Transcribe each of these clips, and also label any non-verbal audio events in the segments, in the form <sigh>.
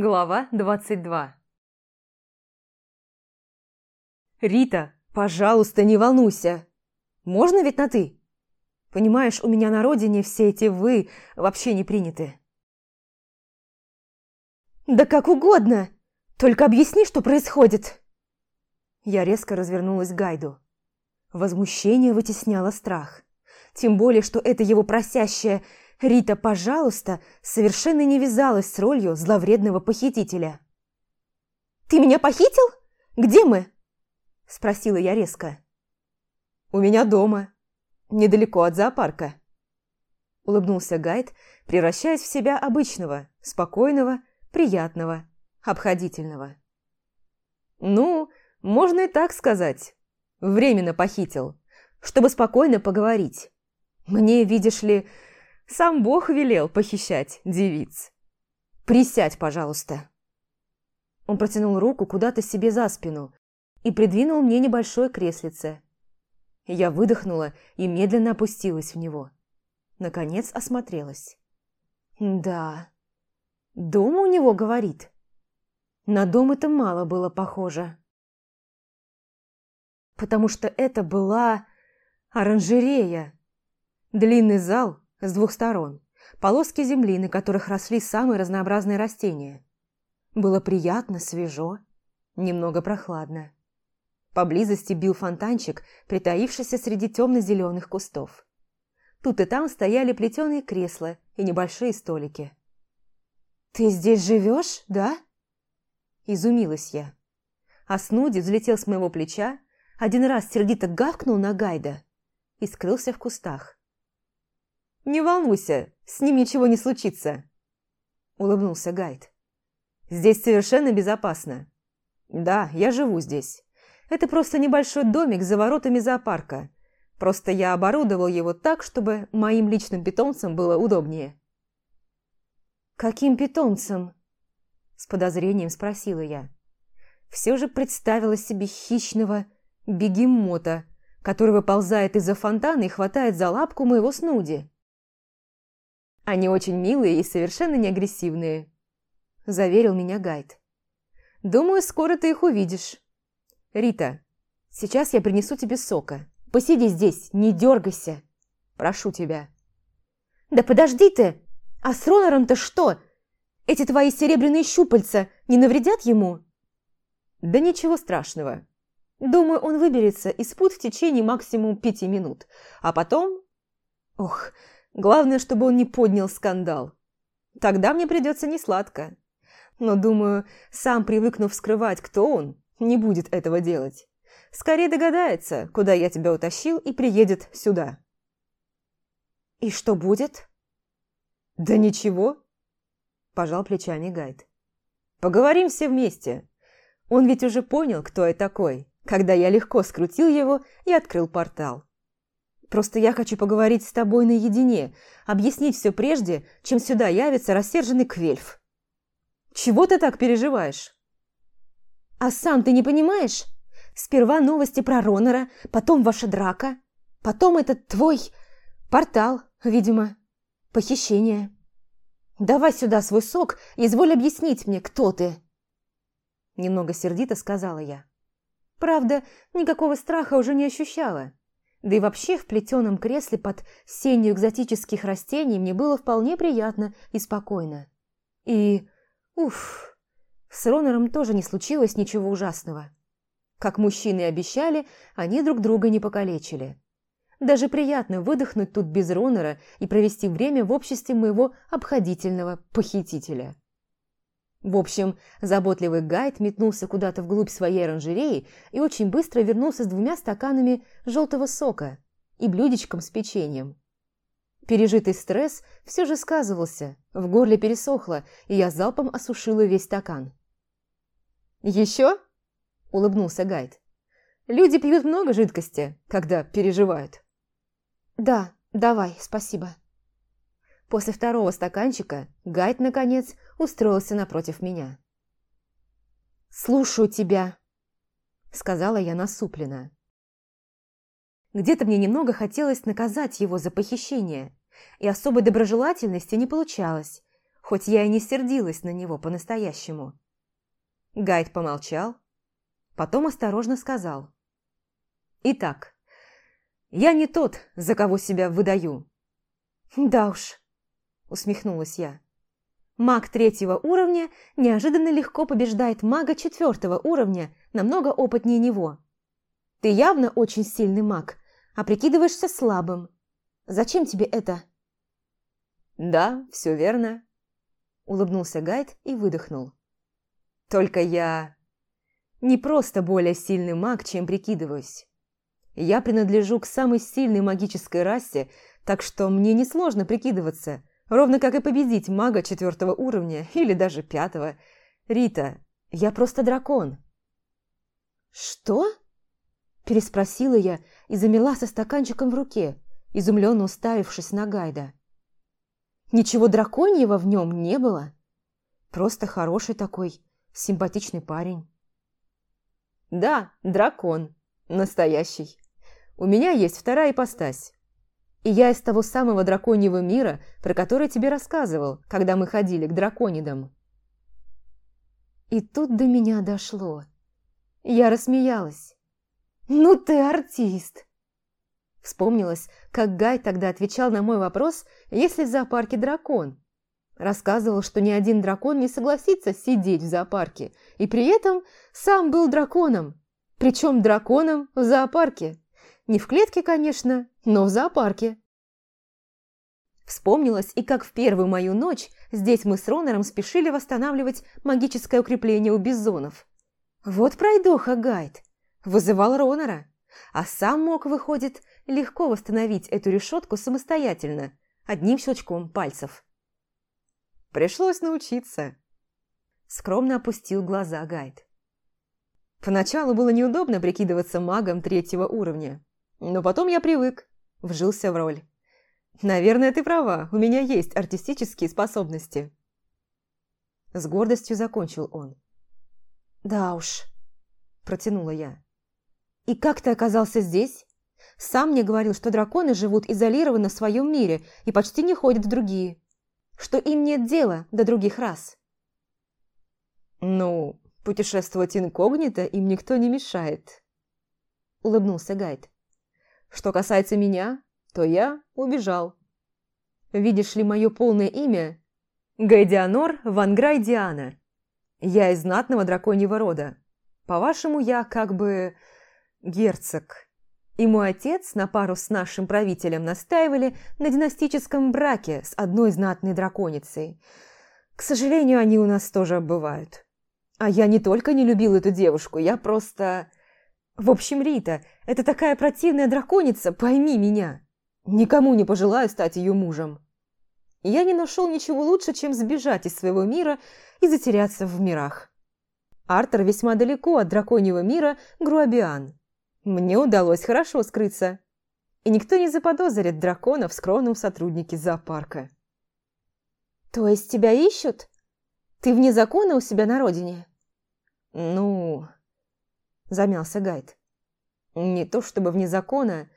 Глава 22 «Рита, пожалуйста, не волнуйся. Можно ведь на «ты»? Понимаешь, у меня на родине все эти «вы» вообще не приняты». «Да как угодно! Только объясни, что происходит!» Я резко развернулась к Гайду. Возмущение вытесняло страх. Тем более, что это его просящее Рита, пожалуйста, совершенно не вязалась с ролью зловредного похитителя. «Ты меня похитил? Где мы?» – спросила я резко. «У меня дома, недалеко от зоопарка», – улыбнулся гайд, превращаясь в себя обычного, спокойного, приятного, обходительного. «Ну, можно и так сказать. Временно похитил, чтобы спокойно поговорить. Мне, видишь ли, сам Бог велел похищать девиц. Присядь, пожалуйста. Он протянул руку куда-то себе за спину и придвинул мне небольшое креслице. Я выдохнула и медленно опустилась в него. Наконец осмотрелась. Да, дома у него говорит. На дом это мало было похоже. Потому что это была оранжерея. Длинный зал, с двух сторон. Полоски земли, на которых росли самые разнообразные растения. Было приятно, свежо, немного прохладно. Поблизости бил фонтанчик, притаившийся среди темно-зеленых кустов. Тут и там стояли плетеные кресла и небольшие столики. «Ты здесь живешь, да?» Изумилась я. А Снуди взлетел с моего плеча, один раз сердито гавкнул на Гайда и скрылся в кустах. Не волнуйся, с ним ничего не случится. Улыбнулся Гайд. Здесь совершенно безопасно. Да, я живу здесь. Это просто небольшой домик за воротами зоопарка. Просто я оборудовал его так, чтобы моим личным питомцам было удобнее. «Каким питомцам? С подозрением спросила я. Все же представила себе хищного бегемота, который выползает из-за фонтана и хватает за лапку моего Снуди. Они очень милые и совершенно не агрессивные», – заверил меня гайд. «Думаю, скоро ты их увидишь. Рита, сейчас я принесу тебе сока. Посиди здесь, не дергайся. Прошу тебя». «Да подожди ты! А с Ронором-то что? Эти твои серебряные щупальца не навредят ему?» «Да ничего страшного. Думаю, он выберется из пут в течение максимум пяти минут. А потом...» «Ох, Главное, чтобы он не поднял скандал. Тогда мне придется несладко. Но, думаю, сам привыкнув скрывать, кто он, не будет этого делать. Скорее догадается, куда я тебя утащил, и приедет сюда. И что будет? Да ничего, пожал плечами Гайд. Поговорим все вместе. Он ведь уже понял, кто я такой, когда я легко скрутил его и открыл портал. Просто я хочу поговорить с тобой наедине, объяснить все прежде, чем сюда явится рассерженный Квельф. Чего ты так переживаешь? А сам ты не понимаешь? Сперва новости про Ронора, потом ваша драка, потом этот твой портал, видимо, похищение. Давай сюда свой сок и изволь объяснить мне, кто ты. Немного сердито сказала я. Правда, никакого страха уже не ощущала. Да и вообще в плетеном кресле под сенью экзотических растений мне было вполне приятно и спокойно. И... уф... С Ронором тоже не случилось ничего ужасного. Как мужчины обещали, они друг друга не покалечили. Даже приятно выдохнуть тут без Ронора и провести время в обществе моего обходительного похитителя. В общем, заботливый гайд метнулся куда-то вглубь своей оранжереи и очень быстро вернулся с двумя стаканами желтого сока и блюдечком с печеньем. Пережитый стресс все же сказывался, в горле пересохло, и я залпом осушила весь стакан. «Еще?» – улыбнулся гайд. «Люди пьют много жидкости, когда переживают». «Да, давай, спасибо». После второго стаканчика гайд, наконец, – устроился напротив меня. «Слушаю тебя», — сказала я насупленно. Где-то мне немного хотелось наказать его за похищение, и особой доброжелательности не получалось, хоть я и не сердилась на него по-настоящему. Гайд помолчал, потом осторожно сказал. «Итак, я не тот, за кого себя выдаю». «Да уж», — усмехнулась я. Маг третьего уровня неожиданно легко побеждает мага четвертого уровня, намного опытнее него. Ты явно очень сильный маг, а прикидываешься слабым. Зачем тебе это? Да, все верно. Улыбнулся Гайд и выдохнул. Только я... Не просто более сильный маг, чем прикидываюсь. Я принадлежу к самой сильной магической расе, так что мне несложно прикидываться – Ровно как и победить мага четвертого уровня или даже пятого. Рита, я просто дракон. Что? Переспросила я и замела со стаканчиком в руке, изумленно уставившись на Гайда. Ничего драконьего в нем не было. Просто хороший такой, симпатичный парень. Да, дракон. Настоящий. У меня есть вторая ипостась. И я из того самого драконьего мира, про который тебе рассказывал, когда мы ходили к драконидам. И тут до меня дошло. Я рассмеялась. «Ну ты артист!» Вспомнилось, как Гай тогда отвечал на мой вопрос, есть ли в зоопарке дракон. Рассказывал, что ни один дракон не согласится сидеть в зоопарке, и при этом сам был драконом, причем драконом в зоопарке. Не в клетке, конечно, но в зоопарке. Вспомнилось и как в первую мою ночь здесь мы с Ронером спешили восстанавливать магическое укрепление у бизонов. Вот пройдоха гайд. Вызывал Ронера, А сам мог, выходит, легко восстановить эту решетку самостоятельно, одним щелчком пальцев. Пришлось научиться. Скромно опустил глаза Гайд. Поначалу было неудобно прикидываться магом третьего уровня. Но потом я привык, вжился в роль. Наверное, ты права, у меня есть артистические способности. С гордостью закончил он. Да уж, протянула я. И как ты оказался здесь? Сам мне говорил, что драконы живут изолированно в своем мире и почти не ходят в другие. Что им нет дела до других рас. Ну, путешествовать инкогнито им никто не мешает. Улыбнулся Гайд. Что касается меня, то я убежал. Видишь ли мое полное имя? Гайдианор Ванграй Диана. Я из знатного драконьего рода. По-вашему, я как бы герцог. И мой отец на пару с нашим правителем настаивали на династическом браке с одной знатной драконицей. К сожалению, они у нас тоже бывают. А я не только не любил эту девушку, я просто... В общем, Рита, это такая противная драконица, пойми меня. Никому не пожелаю стать ее мужем. Я не нашел ничего лучше, чем сбежать из своего мира и затеряться в мирах. Артер весьма далеко от драконьего мира Груабиан. Мне удалось хорошо скрыться. И никто не заподозрит дракона в скромном сотруднике зоопарка. То есть тебя ищут? Ты вне закона у себя на родине? Ну, Замялся Гайд. Не то чтобы вне закона.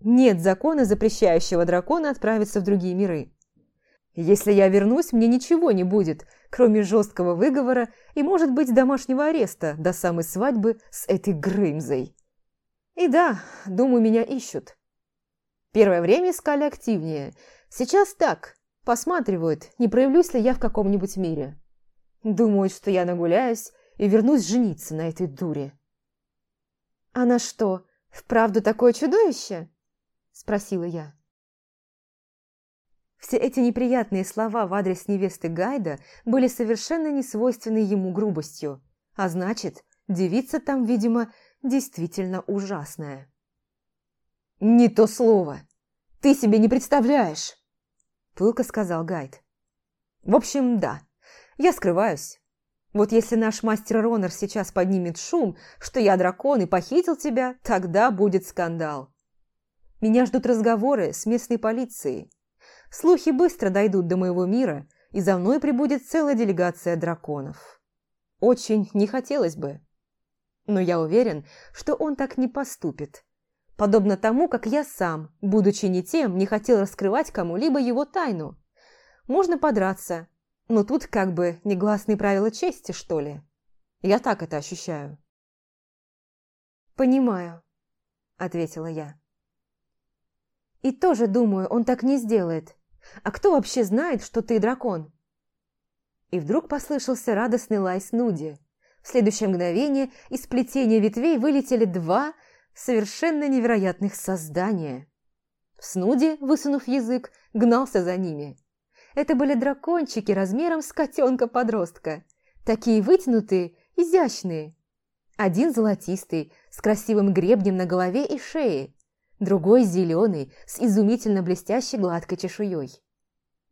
Нет закона, запрещающего дракона отправиться в другие миры. Если я вернусь, мне ничего не будет, кроме жесткого выговора и, может быть, домашнего ареста до самой свадьбы с этой Грымзой. И да, думаю, меня ищут. Первое время искали активнее. Сейчас так, посматривают, не проявлюсь ли я в каком-нибудь мире. Думают, что я нагуляюсь и вернусь жениться на этой дуре. А «Она что, вправду такое чудовище?» – спросила я. Все эти неприятные слова в адрес невесты Гайда были совершенно несвойственны ему грубостью, а значит, девица там, видимо, действительно ужасная. «Не то слово! Ты себе не представляешь!» – пылко сказал Гайд. «В общем, да, я скрываюсь. Вот если наш мастер Ронор сейчас поднимет шум, что я дракон и похитил тебя, тогда будет скандал. Меня ждут разговоры с местной полицией. Слухи быстро дойдут до моего мира, и за мной прибудет целая делегация драконов. Очень не хотелось бы. Но я уверен, что он так не поступит. Подобно тому, как я сам, будучи не тем, не хотел раскрывать кому-либо его тайну. Можно подраться, но тут как бы негласные правила чести, что ли. Я так это ощущаю. «Понимаю», — ответила я. «И тоже, думаю, он так не сделает. А кто вообще знает, что ты дракон?» И вдруг послышался радостный лай Снуди. В следующее мгновение из плетения ветвей вылетели два совершенно невероятных создания. Снуди, высунув язык, гнался за ними. Это были дракончики размером с котенка-подростка. Такие вытянутые, изящные. Один золотистый, с красивым гребнем на голове и шее. Другой зеленый, с изумительно блестящей гладкой чешуей.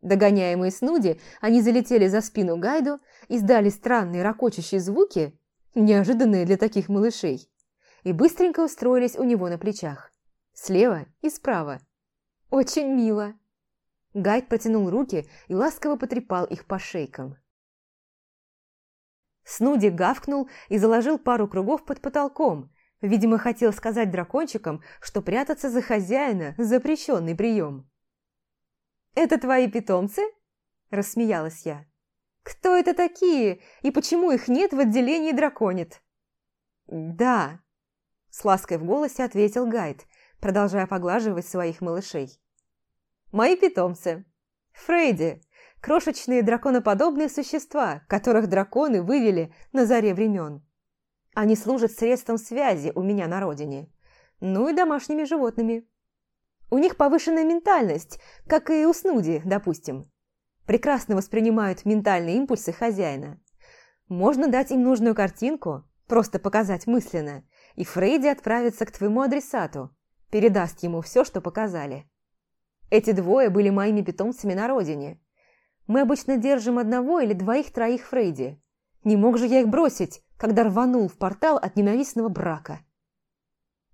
Догоняемые снуди, они залетели за спину Гайду, издали странные ракочущие звуки, неожиданные для таких малышей, и быстренько устроились у него на плечах. Слева и справа. Очень мило. Гайд протянул руки и ласково потрепал их по шейкам. Снуди гавкнул и заложил пару кругов под потолком. Видимо, хотел сказать дракончикам, что прятаться за хозяина – запрещенный прием. «Это твои питомцы?» – рассмеялась я. «Кто это такие, и почему их нет в отделении драконит?» «Да», – с лаской в голосе ответил гайд, продолжая поглаживать своих малышей. Мои питомцы. Фрейди – крошечные драконоподобные существа, которых драконы вывели на заре времен. Они служат средством связи у меня на родине. Ну и домашними животными. У них повышенная ментальность, как и у снуди, допустим. Прекрасно воспринимают ментальные импульсы хозяина. Можно дать им нужную картинку, просто показать мысленно, и Фрейди отправится к твоему адресату, передаст ему все, что показали. Эти двое были моими питомцами на родине. Мы обычно держим одного или двоих-троих Фредди. Не мог же я их бросить, когда рванул в портал от ненавистного брака.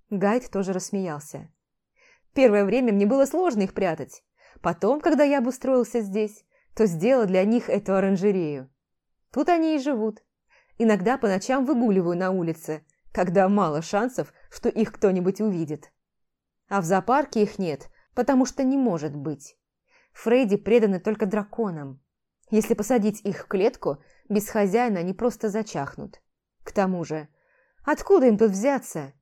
Гайд тоже рассмеялся. Первое время мне было сложно их прятать. Потом, когда я обустроился здесь, то сделал для них эту оранжерею. Тут они и живут. Иногда по ночам выгуливаю на улице, когда мало шансов, что их кто-нибудь увидит. А в зоопарке их нет – потому что не может быть. Фредди преданы только драконам. Если посадить их в клетку, без хозяина они просто зачахнут. К тому же, откуда им тут взяться?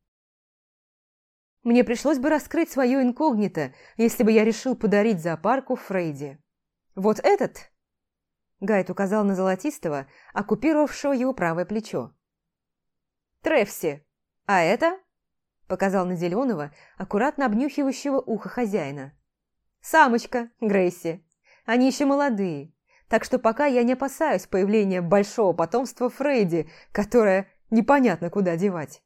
Мне пришлось бы раскрыть свое инкогнито, если бы я решил подарить зоопарку Фредди. Вот этот? Гайд указал на золотистого, оккупировавшего его правое плечо. Трефси, а это показал на Зеленого, аккуратно обнюхивающего ухо хозяина. «Самочка, Грейси, они еще молодые, так что пока я не опасаюсь появления большого потомства Фредди, которое непонятно куда девать.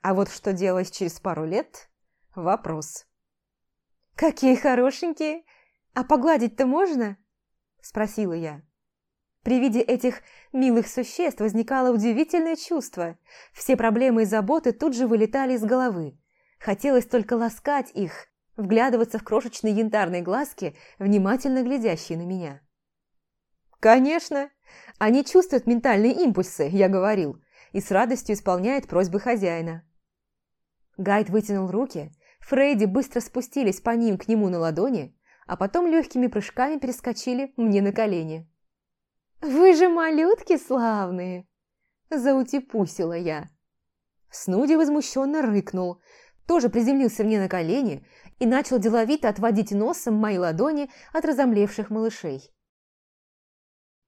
А вот что делать через пару лет – вопрос». «Какие хорошенькие! А погладить-то можно?» – спросила я. При виде этих милых существ возникало удивительное чувство. Все проблемы и заботы тут же вылетали из головы. Хотелось только ласкать их, вглядываться в крошечные янтарные глазки, внимательно глядящие на меня. «Конечно! Они чувствуют ментальные импульсы, я говорил, и с радостью исполняют просьбы хозяина». Гайд вытянул руки, Фрейди быстро спустились по ним к нему на ладони, а потом легкими прыжками перескочили мне на колени. «Вы же малютки славные!» Заутипусила я. Снуди возмущенно рыкнул, тоже приземлился мне на колени и начал деловито отводить носом мои ладони от разомлевших малышей.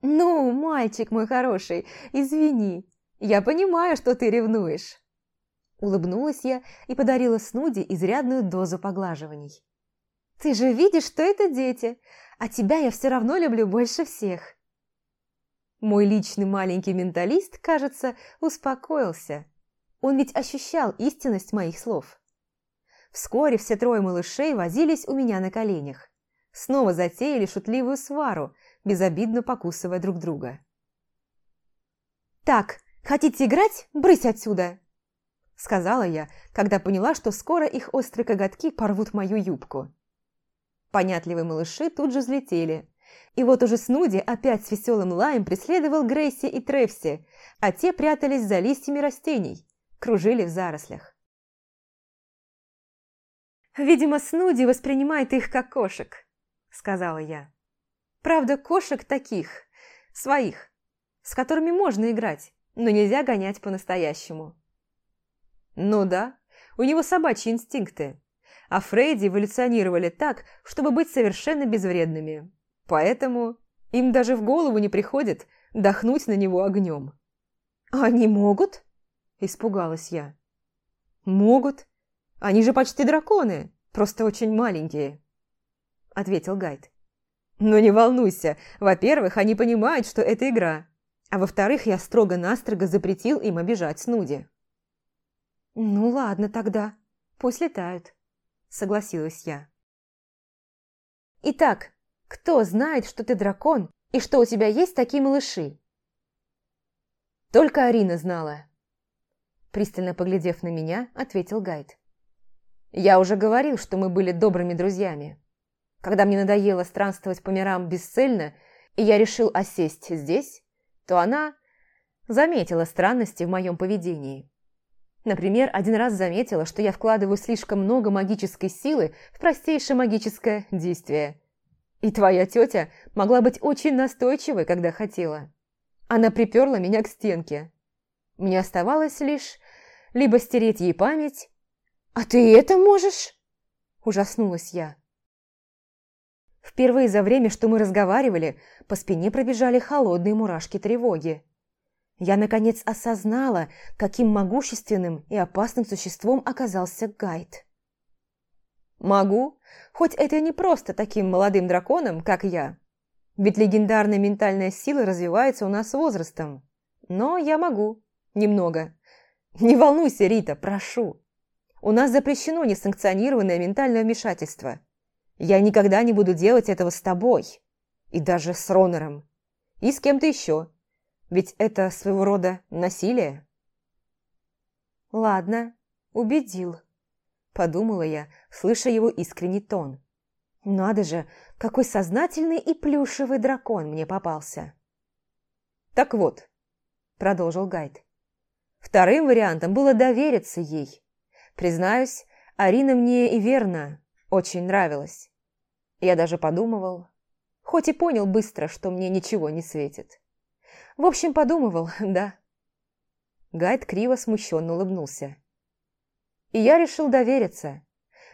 «Ну, мальчик мой хороший, извини, я понимаю, что ты ревнуешь!» Улыбнулась я и подарила Снуди изрядную дозу поглаживаний. «Ты же видишь, что это дети, а тебя я все равно люблю больше всех!» Мой личный маленький менталист, кажется, успокоился. Он ведь ощущал истинность моих слов. Вскоре все трое малышей возились у меня на коленях. Снова затеяли шутливую свару, безобидно покусывая друг друга. «Так, хотите играть? Брысь отсюда!» Сказала я, когда поняла, что скоро их острые коготки порвут мою юбку. Понятливые малыши тут же взлетели, и вот уже Снуди опять с веселым лаем преследовал Грейси и Тревси, а те прятались за листьями растений, кружили в зарослях. «Видимо, Снуди воспринимает их как кошек», — сказала я. «Правда, кошек таких, своих, с которыми можно играть, но нельзя гонять по-настоящему». «Ну да, у него собачьи инстинкты, а Фрейди эволюционировали так, чтобы быть совершенно безвредными», Поэтому им даже в голову не приходит дохнуть на него огнем. «Они могут?» – испугалась я. «Могут. Они же почти драконы, просто очень маленькие», – ответил Гайд. «Но не волнуйся. Во-первых, они понимают, что это игра. А во-вторых, я строго-настрого запретил им обижать Снуди». «Ну ладно тогда. Пусть летают», – согласилась я. Итак, кто знает, что ты дракон и что у тебя есть такие малыши?» «Только Арина знала», – пристально поглядев на меня, ответил гайд. «Я уже говорил, что мы были добрыми друзьями. Когда мне надоело странствовать по мирам бесцельно, и я решил осесть здесь, то она заметила странности в моем поведении. Например, один раз заметила, что я вкладываю слишком много магической силы в простейшее магическое действие – и твоя тетя могла быть очень настойчивой, когда хотела. Она приперла меня к стенке. Мне оставалось лишь либо стереть ей память... «А ты это можешь?» – ужаснулась я. Впервые за время, что мы разговаривали, по спине пробежали холодные мурашки тревоги. Я, наконец, осознала, каким могущественным и опасным существом оказался Гайд. Могу, хоть это не просто таким молодым драконом, как я. Ведь легендарная ментальная сила развивается у нас с возрастом. Но я могу. Немного. Не волнуйся, Рита, прошу. У нас запрещено несанкционированное ментальное вмешательство. Я никогда не буду делать этого с тобой. И даже с Ронором. И с кем-то еще. Ведь это своего рода насилие. Ладно, убедил. Подумала я, слыша его искренний тон. «Ну, «Надо же, какой сознательный и плюшевый дракон мне попался!» «Так вот», — продолжил Гайд, — «вторым вариантом было довериться ей. Признаюсь, Арина мне и верно очень нравилась. Я даже подумывал, хоть и понял быстро, что мне ничего не светит. В общем, подумывал, <laughs> да». Гайд криво смущенно улыбнулся и я решил довериться.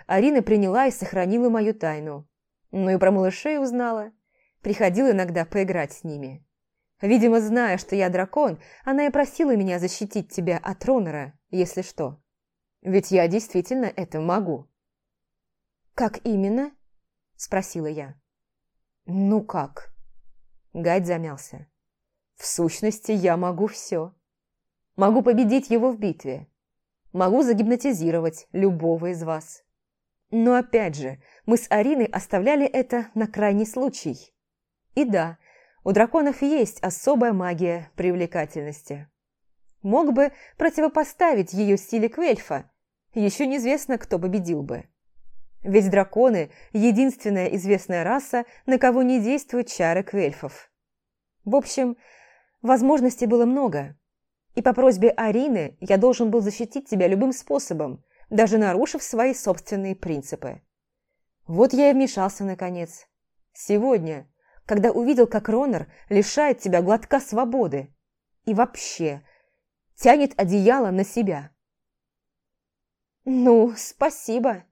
Арина приняла и сохранила мою тайну. Ну и про малышей узнала. Приходил иногда поиграть с ними. Видимо, зная, что я дракон, она и просила меня защитить тебя от Ронора, если что. Ведь я действительно это могу. «Как именно?» – спросила я. «Ну как?» – Гайд замялся. «В сущности, я могу все. Могу победить его в битве, Могу загипнотизировать любого из вас. Но опять же, мы с Ариной оставляли это на крайний случай. И да, у драконов есть особая магия привлекательности. Мог бы противопоставить ее стиле Квельфа. Еще неизвестно, кто победил бы. Ведь драконы – единственная известная раса, на кого не действуют чары Квельфов. В общем, возможностей было много – и по просьбе Арины я должен был защитить тебя любым способом, даже нарушив свои собственные принципы. Вот я и вмешался наконец. Сегодня, когда увидел, как Ронор лишает тебя глотка свободы и вообще тянет одеяло на себя. «Ну, спасибо!»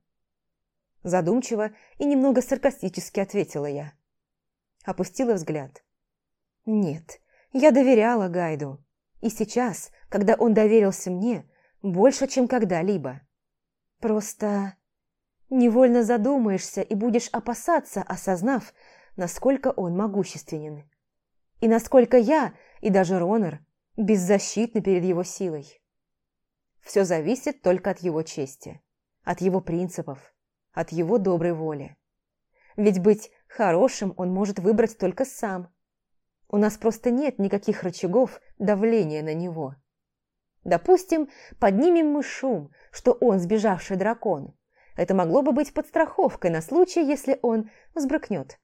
Задумчиво и немного саркастически ответила я. Опустила взгляд. «Нет, я доверяла Гайду. И сейчас, когда он доверился мне, больше, чем когда-либо. Просто невольно задумаешься и будешь опасаться, осознав, насколько он могущественен. И насколько я, и даже Ронор, беззащитны перед его силой. Все зависит только от его чести, от его принципов, от его доброй воли. Ведь быть хорошим он может выбрать только сам, у нас просто нет никаких рычагов давления на него. Допустим, поднимем мы шум, что он сбежавший дракон. Это могло бы быть подстраховкой на случай, если он взбрыкнет.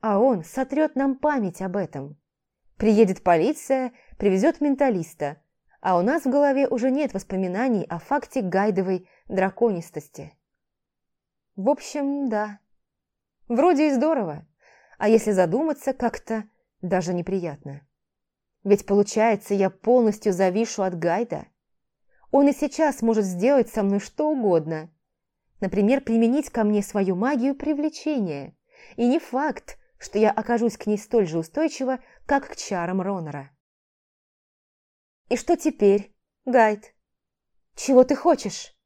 А он сотрет нам память об этом. Приедет полиция, привезет менталиста, а у нас в голове уже нет воспоминаний о факте гайдовой драконистости. В общем, да. Вроде и здорово. А если задуматься как-то даже неприятно. Ведь получается, я полностью завишу от Гайда. Он и сейчас может сделать со мной что угодно. Например, применить ко мне свою магию привлечения. И не факт, что я окажусь к ней столь же устойчива, как к чарам Ронора. «И что теперь, Гайд? Чего ты хочешь?»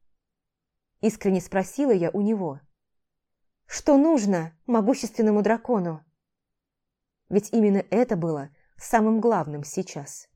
Искренне спросила я у него. «Что нужно могущественному дракону?» Ведь именно это было самым главным сейчас.